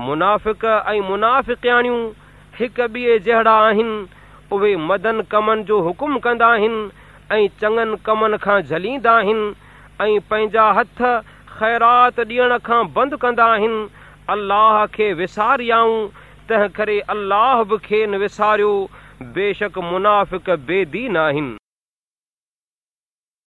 منافق ऐं मुनाफ़िकणियूं هڪ ॿिए जहिड़ा आहिनि उहे मदन कमनि जो हुकुम कंदा आहिनि ऐं चङनि कमनि खां झलींदा आहिनि ऐं पंहिंजा हथ ख़ैरात ॾियण खां बंदि कंदा आहिनि अल्लाह खे विसारियाऊं तंहिं करे अल्लाह बि खे विसारियो बेशक मुनाफ़िक बेदीन